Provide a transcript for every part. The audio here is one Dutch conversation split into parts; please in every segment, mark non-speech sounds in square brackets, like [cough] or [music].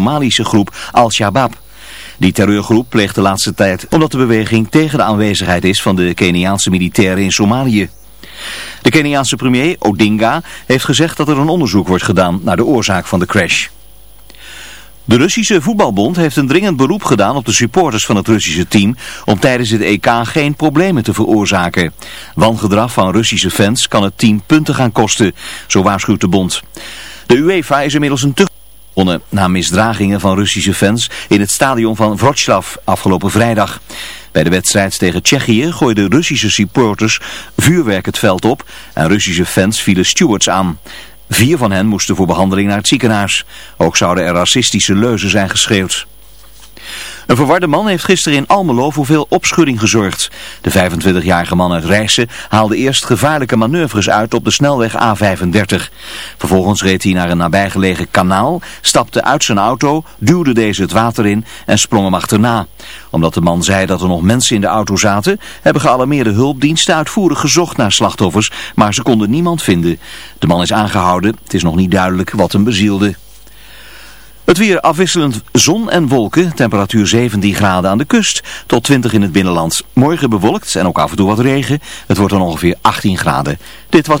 Somalische groep Al-Shabaab. Die terreurgroep pleegt de laatste tijd omdat de beweging tegen de aanwezigheid is van de Keniaanse militairen in Somalië. De Keniaanse premier Odinga heeft gezegd dat er een onderzoek wordt gedaan naar de oorzaak van de crash. De Russische voetbalbond heeft een dringend beroep gedaan op de supporters van het Russische team om tijdens het EK geen problemen te veroorzaken. Wangedrag van Russische fans kan het team punten gaan kosten, zo waarschuwt de bond. De UEFA is inmiddels een na misdragingen van Russische fans in het stadion van Wroclaw afgelopen vrijdag. Bij de wedstrijd tegen Tsjechië gooiden Russische supporters vuurwerk het veld op en Russische fans vielen stewards aan. Vier van hen moesten voor behandeling naar het ziekenhuis. Ook zouden er racistische leuzen zijn geschreeuwd. Een verwarde man heeft gisteren in Almelo voor veel opschudding gezorgd. De 25-jarige man uit Rijssen haalde eerst gevaarlijke manoeuvres uit op de snelweg A35. Vervolgens reed hij naar een nabijgelegen kanaal, stapte uit zijn auto, duwde deze het water in en sprong hem achterna. Omdat de man zei dat er nog mensen in de auto zaten, hebben gealarmeerde hulpdiensten uitvoerig gezocht naar slachtoffers, maar ze konden niemand vinden. De man is aangehouden, het is nog niet duidelijk wat hem bezielde. Het weer afwisselend zon en wolken, temperatuur 17 graden aan de kust tot 20 in het binnenland. Morgen bewolkt en ook af en toe wat regen. Het wordt dan ongeveer 18 graden. Dit was...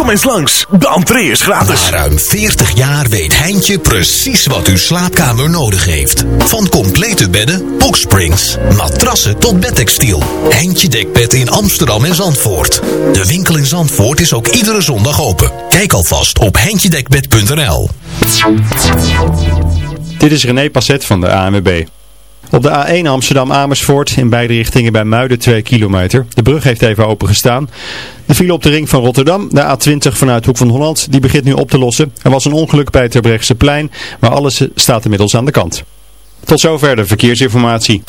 Kom eens langs, de entree is gratis. Na ruim 40 jaar weet Heintje precies wat uw slaapkamer nodig heeft. Van complete bedden, boxsprings, matrassen tot bedtextiel. Heintje Dekbed in Amsterdam en Zandvoort. De winkel in Zandvoort is ook iedere zondag open. Kijk alvast op heintjedekbed.nl Dit is René Passet van de ANWB. Op de A1 Amsterdam-Amersfoort in beide richtingen bij Muiden 2 kilometer. De brug heeft even open gestaan. De file op de ring van Rotterdam, de A20 vanuit Hoek van Holland, die begint nu op te lossen. Er was een ongeluk bij het plein, maar alles staat inmiddels aan de kant. Tot zover de verkeersinformatie.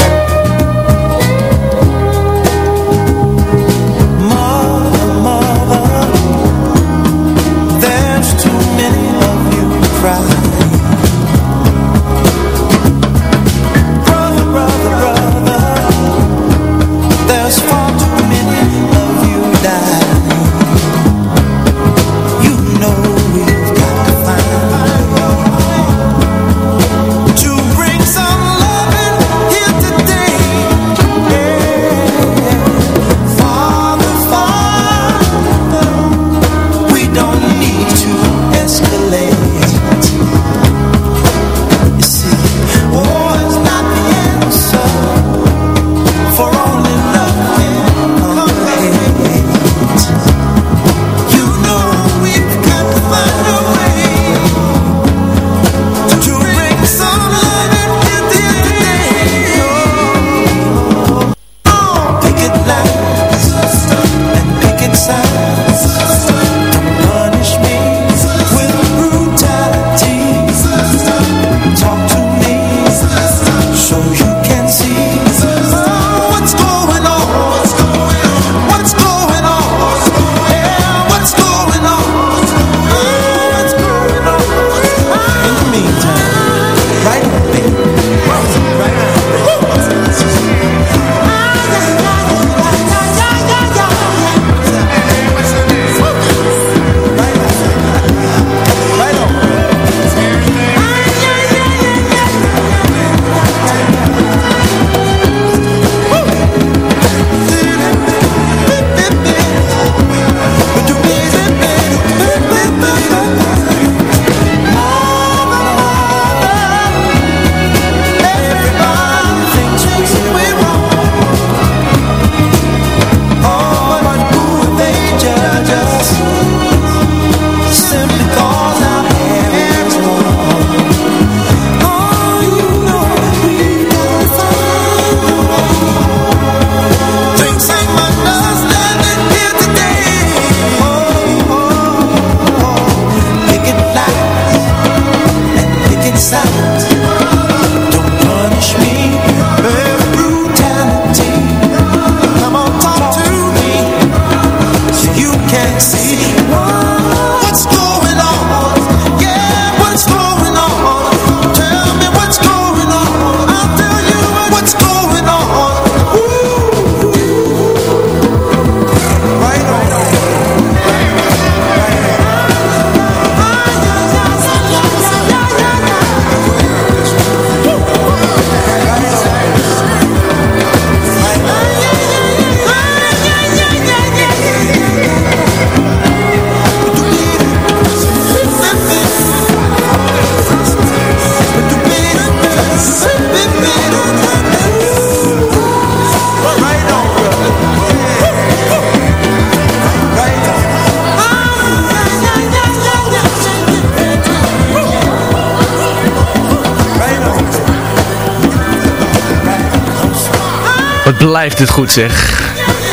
Blijft het goed zeg.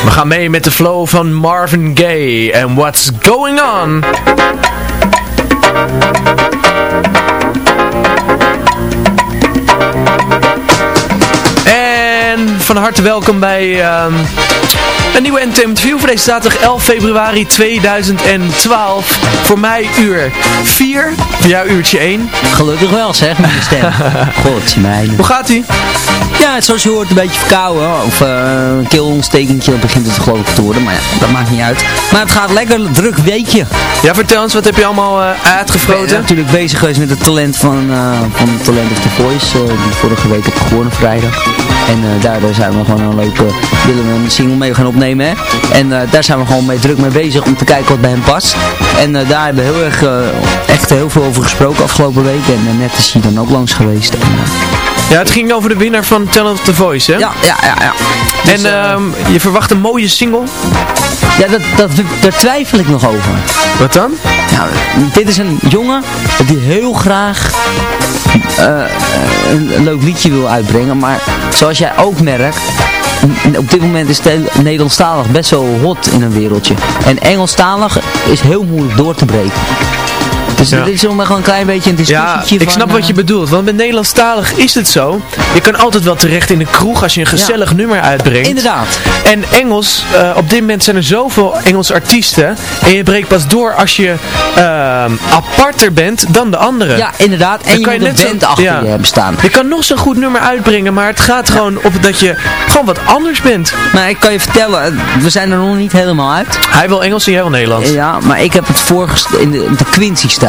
We gaan mee met de flow van Marvin Gaye en What's Going On. En van harte welkom bij ehm, een nieuwe Entertainment View voor deze zaterdag 11 februari 2012. Voor mij uur 4, voor jou uurtje 1. Gelukkig wel zeg, je stem. [laughs] God, mijn. Hoe gaat ie? Ja, zoals je hoort een beetje verkouden. Of eh, een keelontstekentje begint het geloof ik te worden. Maar ja, dat maakt niet uit. Maar het gaat lekker druk weekje. Ja, vertel eens, wat heb je allemaal uh, Ik ben uitgefroten? natuurlijk bezig geweest met het talent van, eh van Talent of the Voice. eh, die vorige week heb gewonnen vrijdag. En eh, daardoor zijn we gewoon een leuke, willen we een single mee gaan opnemen. Hè? En eh, daar zijn we gewoon mee druk mee bezig om te kijken wat bij hem past. En eh, daar hebben we heel erg, eh, echt heel veel over gesproken afgelopen week. En eh, net is hij dan ook langs geweest. En, eh, Ja, het ging over de winnaar van Talent of the Voice, hè? ja, ja, ja, ja. Dus, En eh, ehm, je verwacht een mooie single. ja, dat, dat, daar twijfel ik nog over. Wat dan? Nou, dit is een jongen die heel graag eh, een, een leuk liedje wil uitbrengen. Maar zoals jij ook merkt, op dit moment is Nederlandstalig best wel hot in een wereldje. En Engelstalig is heel moeilijk door te breken. Dus Ja. dit is nog gewoon een klein beetje een Ja, discussietje ik van, snap wat je eh, bedoelt. Want met Nederlandstalig is het zo. Je kan altijd wel terecht in de kroeg als je een gezellig nummer uitbrengt. Inderdaad. En Engels, eh, op dit moment zijn er zoveel Engelse artiesten. En je breekt pas door als je ehm, aparter bent dan de anderen. Ja, inderdaad. En Dan je kan je een net zo- achter ja. je hebben staan. Je kan nog zo'n goed nummer uitbrengen, maar het gaat gewoon op dat je gewoon wat anders bent. Maar ik kan je vertellen, we zijn er nog niet helemaal uit. Hij wil Engels en jij wil Nederlands. Ja, maar ik heb het voorgest- in de, de Quincy-stijl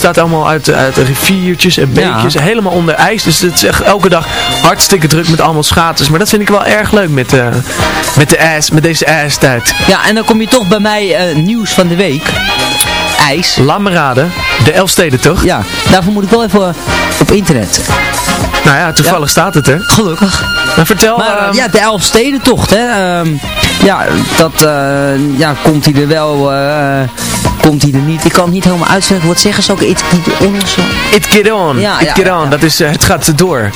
bestaat allemaal uit, uit riviertjes en beekjes. Ja. Helemaal onder ijs. Dus het is echt elke dag hartstikke druk met allemaal schaatsers. Maar dat vind ik wel erg leuk met, eh, met, de ijs, met deze ijstijd. Ja, en dan kom je toch bij mij eh, nieuws van de week. IJs. Laat me raden. De Elfsteden toch? Ja, daarvoor moet ik wel even op internet. Nou ja, toevallig staat het er. Gelukkig. Maar vertel... Maar eh, ehm, ja, de Elfstedentocht, hè. ehm, ja, dat eh, ja, komt hij er wel, eh, komt hij er niet. Ik kan het niet helemaal uitzeggen. Wat zeggen ze ook? It, it, It get on. Ja, It ja, get ja, on. ja. Dat is, eh, het gaat door.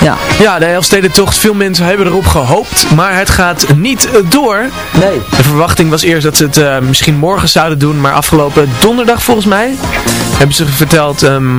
ja. Ja, de Elfstedentocht. Veel mensen hebben erop gehoopt. Maar het gaat niet eh, door. Nee. De verwachting was eerst dat ze het eh, misschien morgen zouden doen. Maar afgelopen donderdag volgens mij hebben ze verteld ehm,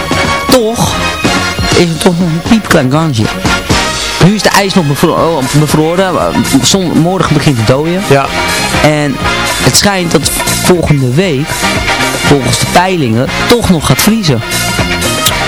toch is het toch nog een piepklein kansje. Nu is de ijs nog bevro oh, bevroren. Morgen begint het dooien. Ja, En het schijnt dat volgende week, volgens de peilingen, toch nog gaat vriezen.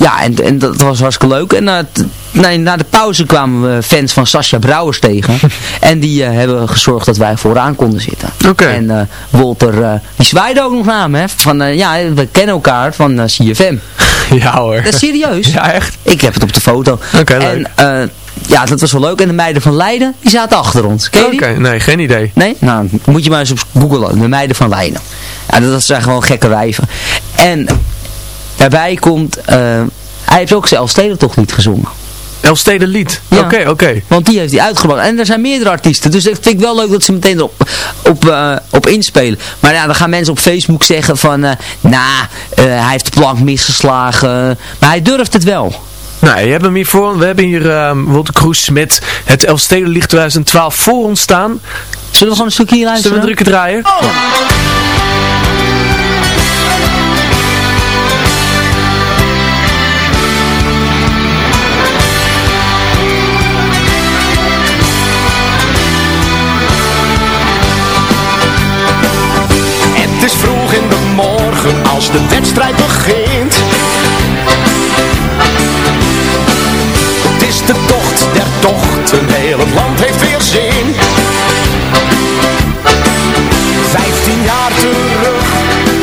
ja, en, en dat was hartstikke leuk. En t- nee, na de pauze kwamen we fans van Sascha Brouwers tegen. [laughs] en die eh, hebben gezorgd dat wij vooraan konden zitten. Oké. En eh, Walter, eh, die zwaaide ook nog naar me. Hè, van, ja, we kennen elkaar van CFM. [laughs] Ja hoor. Dat is serieus. [laughs] Ja, echt? Ik heb het op de foto. Oké, en eh, ja, dat was wel leuk. En de meiden van Leiden, die zaten achter ons. Oké, nee, geen idee. Nee? Nou, moet je maar eens op googlen. De meiden van Leiden. Ja, dat zijn gewoon gekke wijven. En daarbij komt... eh, hij heeft ook zelf toch niet gezongen. Elstede lied. Ja. Oké, oké. Want die heeft hij uitgebracht. En er zijn meerdere artiesten. Dus dat vind ik wel leuk dat ze meteen erop op, eh, op inspelen. Maar ja, dan gaan mensen op Facebook zeggen van... eh nou, eh, hij heeft de plank misgeslagen. Maar hij durft het wel. Nou, je hebt hem hier voor. We hebben hier ehm Walter Kroes met het Elfsteden Licht 2012 voor ons staan. Zullen we gewoon een stukje hier Zullen luisteren? we drukken draaien? Het als de wedstrijd begint. Het is de tocht der tochten, heel het land heeft weer zin. Vijftien jaar terug,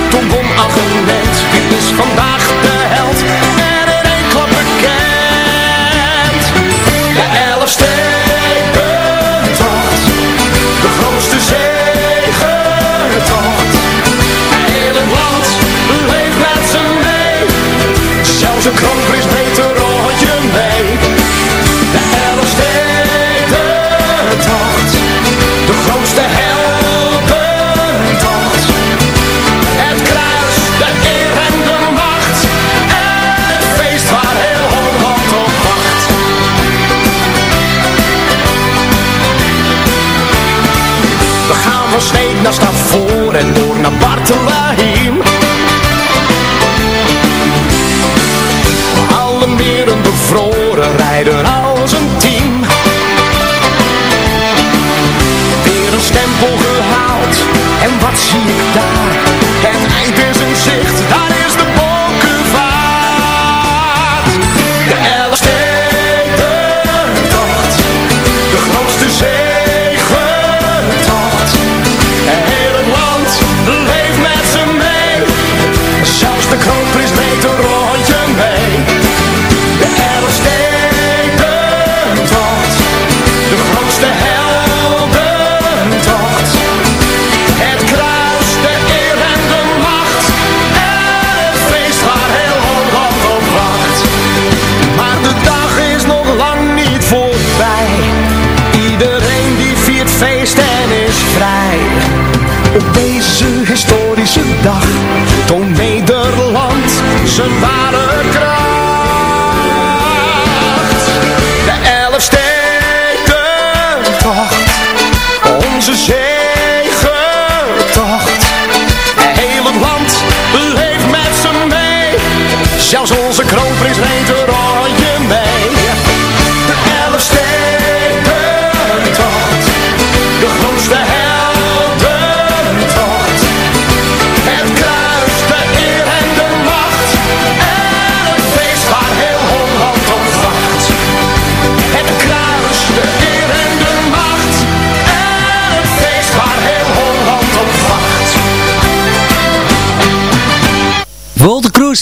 toen won Agent. Wie is vandaag Op deze historische dag toont Nederland zijn ware kracht. De Elfstedentocht, onze zegentocht. Heel het land leeft met z'n mee. Zelfs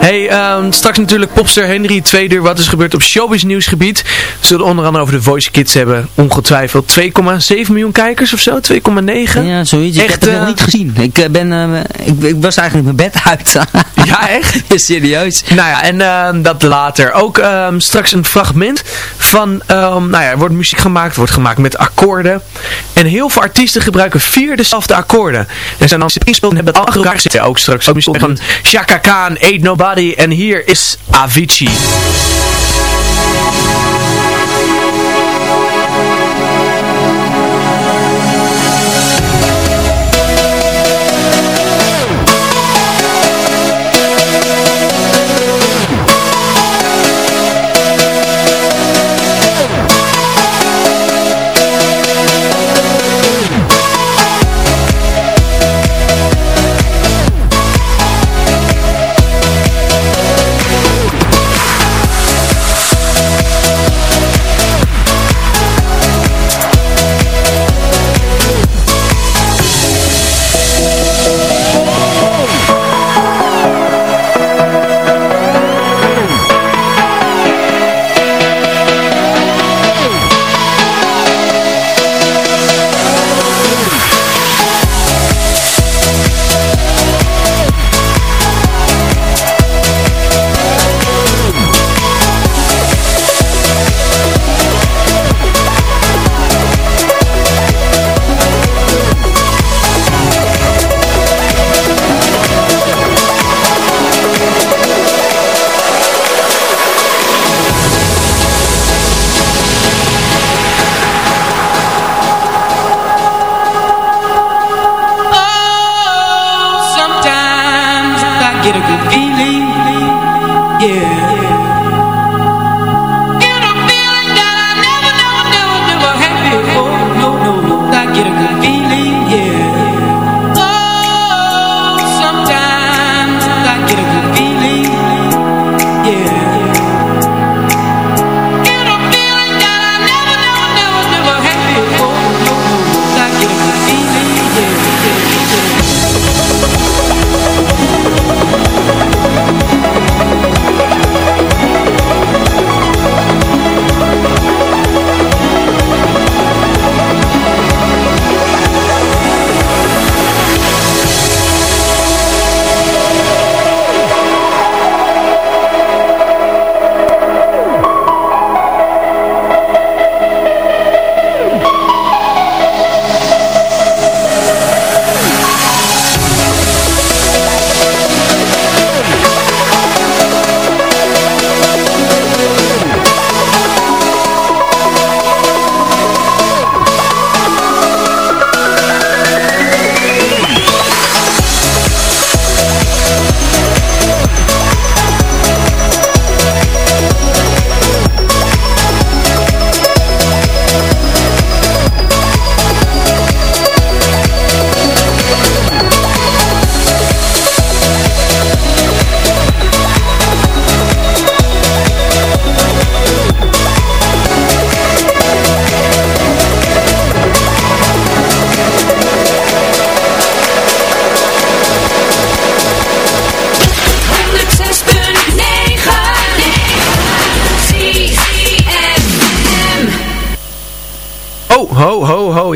Hey, ehm, straks natuurlijk popster Henry, tweede uur, wat is gebeurd op showbiz nieuwsgebied. We zullen onder andere over de Voice Kids hebben, ongetwijfeld 2,7 miljoen kijkers of zo, 2,9. Ja, zoiets. ik Echt, heb het nog eh, niet gezien. Ik, eh, ben, eh, ik, ik was eigenlijk mijn bed uit. [laughs] Ja, echt? Ja, serieus. Nou ja, en ehm, dat later. Ook ehm, straks een fragment van, ehm, nou ja, er wordt muziek gemaakt, wordt gemaakt met akkoorden. En heel veel artiesten gebruiken vier dezelfde akkoorden. En zijn dan ingespeeld en hebben dat allemaal elkaar zitten. Ook straks ook muziek van Chaka Khan, Nobody. En hier is Avicii.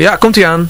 Ja, komt ie aan.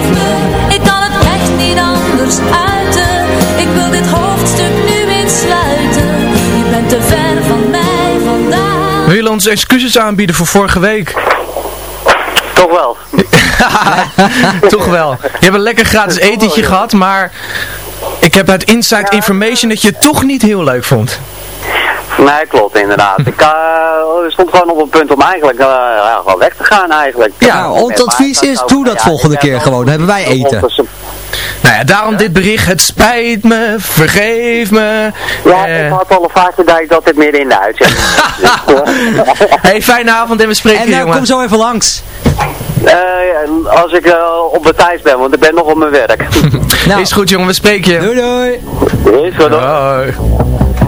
ons excuses aanbieden voor vorige week? Toch wel. [laughs] Toch wel. Je hebt een lekker gratis etentje gehad, maar ik heb uit inside information dat je het toch niet heel leuk vond. Nee, klopt inderdaad. Ik uh, stond gewoon op een punt om eigenlijk uh, ja, gewoon weg te gaan eigenlijk. Ja, ons advies is, doe dat volgende keer gewoon. Dan hebben wij eten. Nou ja, daarom dit bericht. Het spijt me, vergeef me. Ja, ik had al een vaartje dat ik dat dit midden in de uitzending. [laughs] hey, fijne avond en we spreken En je, nou, jongen. kom zo even langs. Uh, als ik uh, op mijn tijd ben, want ik ben nog op mijn werk. [laughs] Nou. Is goed jongen, we spreken je. Doei doei. Is goed hoor.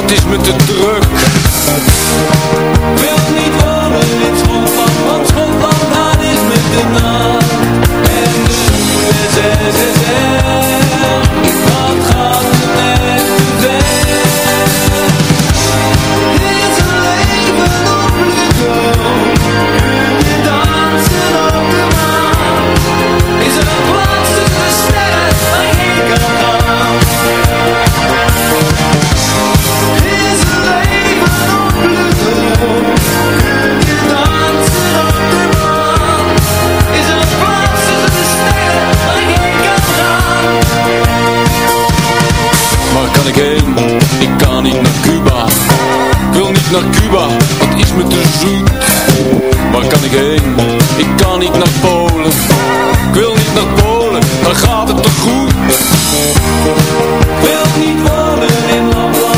dat is met de druk. ga niet naar Cuba. Ik wil niet naar Cuba, het is me te zoet? Waar kan ik heen? Ik kan niet naar Polen. Ik wil niet naar Polen, dan gaat het toch goed? Ik wil niet wonen in Lapland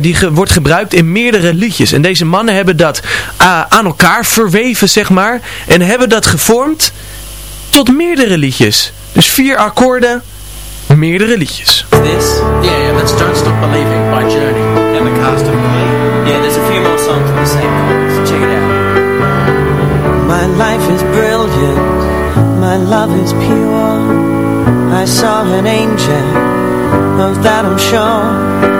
die ge- wordt gebruikt in meerdere liedjes. En deze mannen hebben dat ah, aan elkaar verweven, zeg maar. En hebben dat gevormd tot meerdere liedjes. Dus vier akkoorden, meerdere liedjes. This? Yeah, that's Don't Stop Believing by Journey. And the cast of Glee. Yeah, there's a few more songs with the same chords. Check it out. My life is brilliant, my love is pure. I saw an angel, of that I'm sure.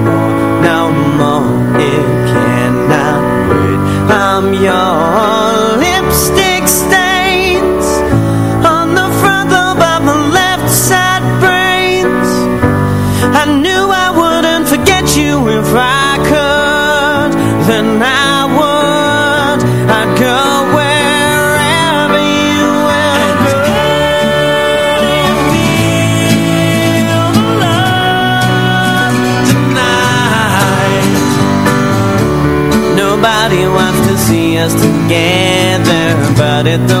together, but it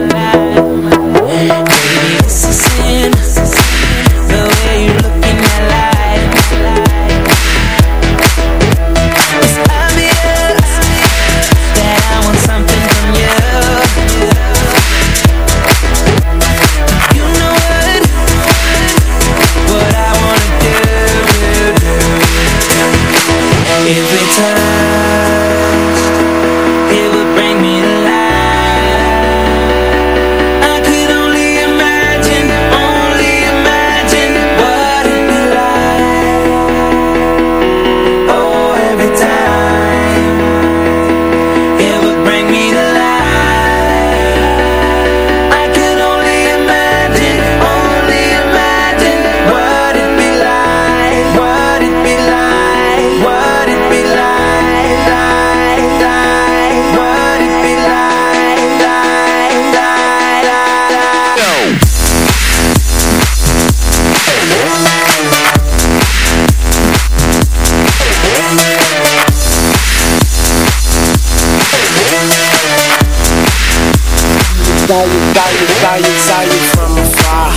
Saw you, saw you, saw you, saw you from afar.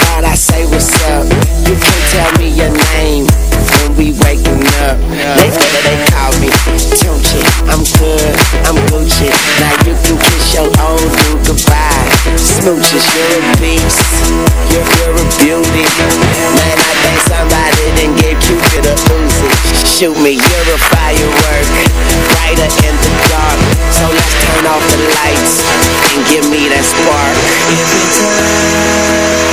Thought I say what's up. You can tell me your name when we waking up. They that they call me Tunchi. I'm good, I'm Gucci. Now you can kiss your old dude goodbye. Smooches, you're a beast. You're, you're a beauty. Man, I think somebody didn't give Cupid a Uzi. Shoot me, you're a firework. Brighter in the dark. So let's turn off the lights and give me that spark. Every time,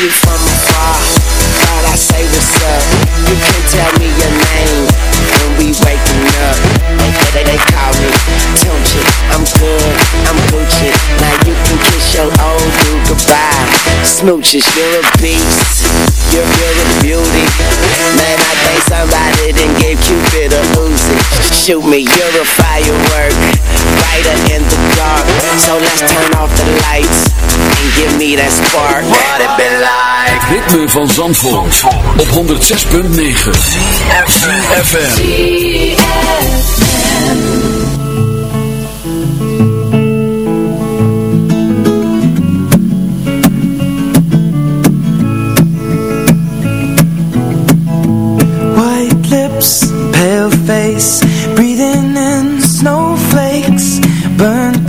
you from afar. Thought I say what's up. You can tell me your name when we waking up. They, they, they call me Tunchi. I'm good, I'm Gucci. Now you can kiss your old dude goodbye. Smooches, you're a beast. You're, beauty. Man, I think somebody didn't give Cupid a Uzi. Shoot me, you're a firework. Brighter in the dark. So let's turn off the lights and give me that spark. What it been like? Het ritme van Zandvoort, op 106.9 FM. White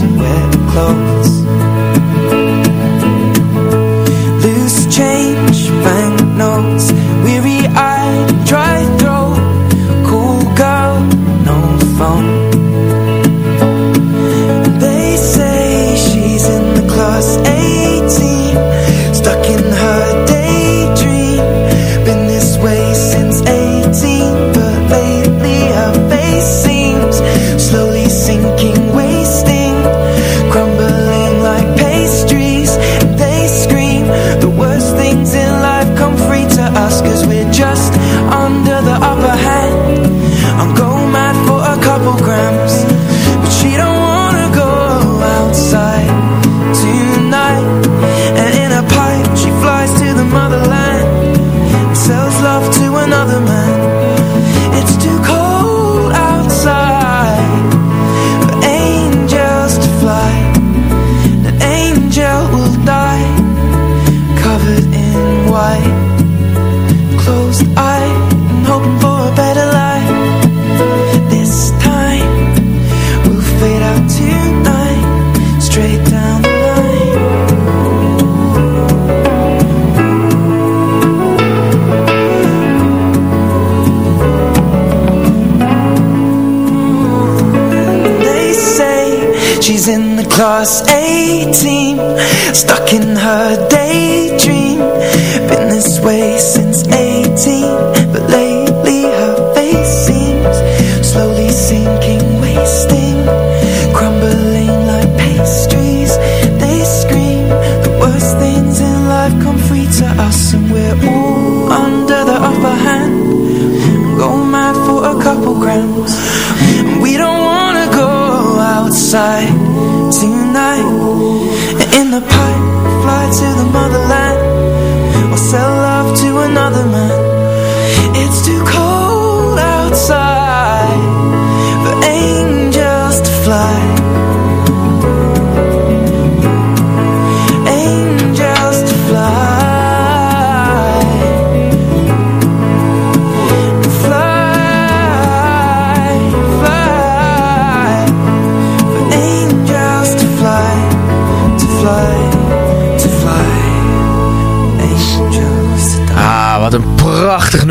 house, wet clothes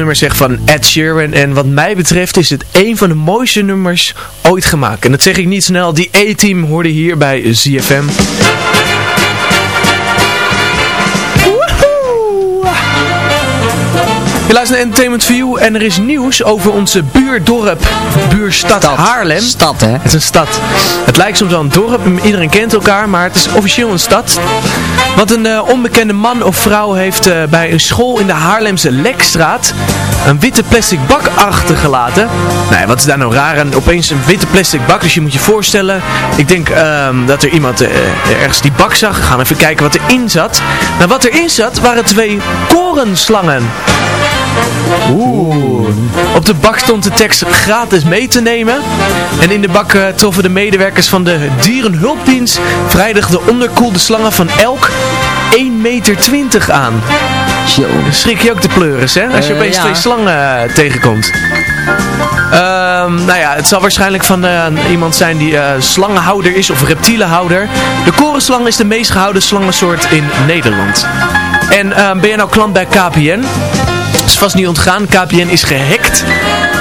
nummer zeg van Ed Sheeran. En wat mij betreft is het een van de mooiste nummers ooit gemaakt. En dat zeg ik niet snel. Die A-team hoorde hier bij ZFM. Je luistert naar Entertainment View en er is nieuws over onze buurdorp, buurstad Haarlem. Stad, hè? Het is een stad. Het lijkt soms wel een dorp, iedereen kent elkaar, maar het is officieel een stad. Want een eh, onbekende man of vrouw heeft eh, bij een school in de Haarlemse Lekstraat een witte plastic bak achtergelaten. Nou ja, wat is daar nou raar aan? Opeens een witte plastic bak, dus je moet je voorstellen. Ik denk ehm, dat er iemand eh, ergens die bak zag. We gaan even kijken wat erin zat. Nou, wat erin zat waren twee korenslangen. Oeh. Op de bak stond de tekst gratis mee te nemen. En in de bak eh, troffen de medewerkers van de dierenhulpdienst vrijdag de onderkoelde slangen van elk 1,20 meter aan. Schrik je ook de pleuris, hè? Als je Eh, opeens ja. twee slangen eh, tegenkomt. Ehm, nou ja, het zal waarschijnlijk van eh, iemand zijn die eh, slangenhouder is of reptielenhouder. De korenslang is de meest gehouden slangensoort in Nederland. En ehm, ben je nou klant bij KPN? is vast niet ontgaan. KPN is gehackt.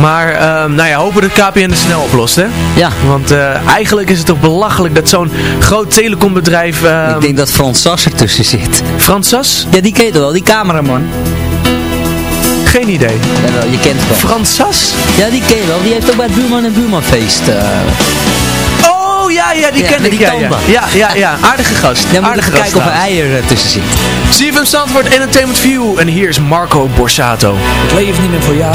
Maar, ehm, nou ja, hopen dat KPN het snel oplost, hè? Ja. Want eh, eigenlijk is het toch belachelijk dat zo'n groot telecombedrijf... ehm, Ik denk dat Frans Sas ertussen zit. Frans Sas? Ja, die ken je toch wel, die cameraman. Geen idee. Jawel, je kent het wel. Frans Sas? Ja, die ken je wel. Die heeft ook bij het Buurman en Buurmanfeest. eh Oh, ja, ja, die Ja, ken ik. die Ja, ja. ja, ja, ja. Aardige gast. Dan moet Aardige kijken of er trouwens. eier eh, tussen zit. CFM Zandvoort Entertainment View. En hier is Marco Borsato. Ik leef niet meer voor jou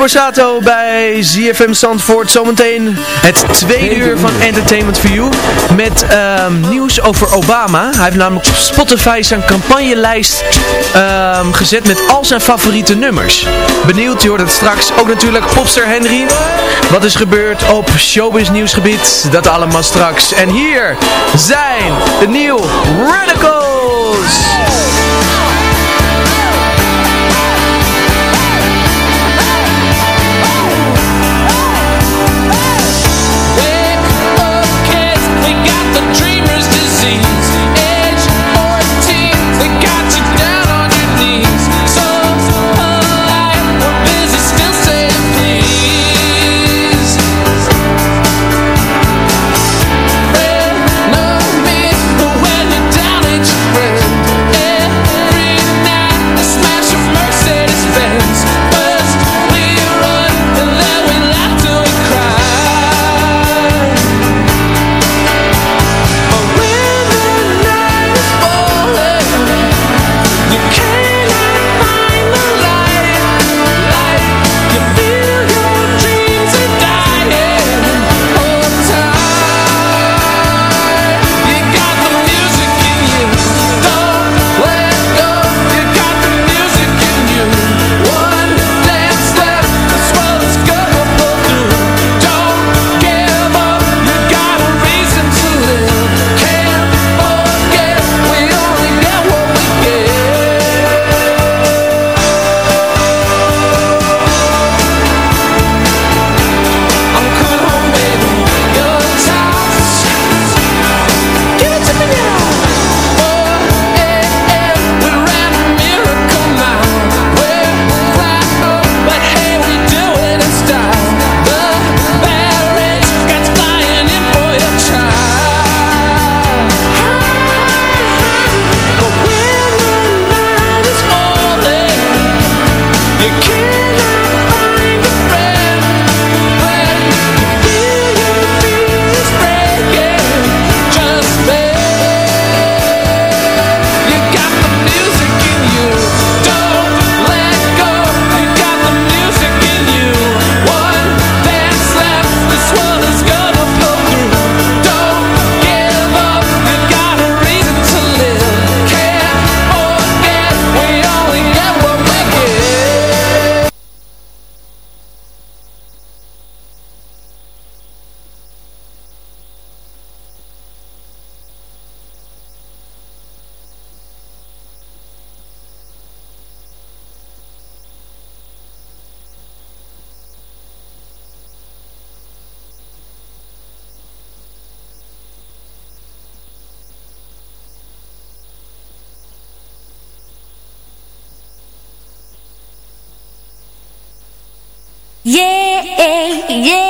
Borsato bij ZFM Zandvoort. Zometeen het tweede uur van Entertainment for You. Met ehm, nieuws over Obama. Hij heeft namelijk op Spotify zijn campagnelijst ehm, gezet met al zijn favoriete nummers. Benieuwd, je hoort het straks. Ook natuurlijk Popster Henry. Wat is gebeurd op showbiz nieuwsgebied? Dat allemaal straks. En hier zijn de nieuwe Radicals. Yeah, yeah,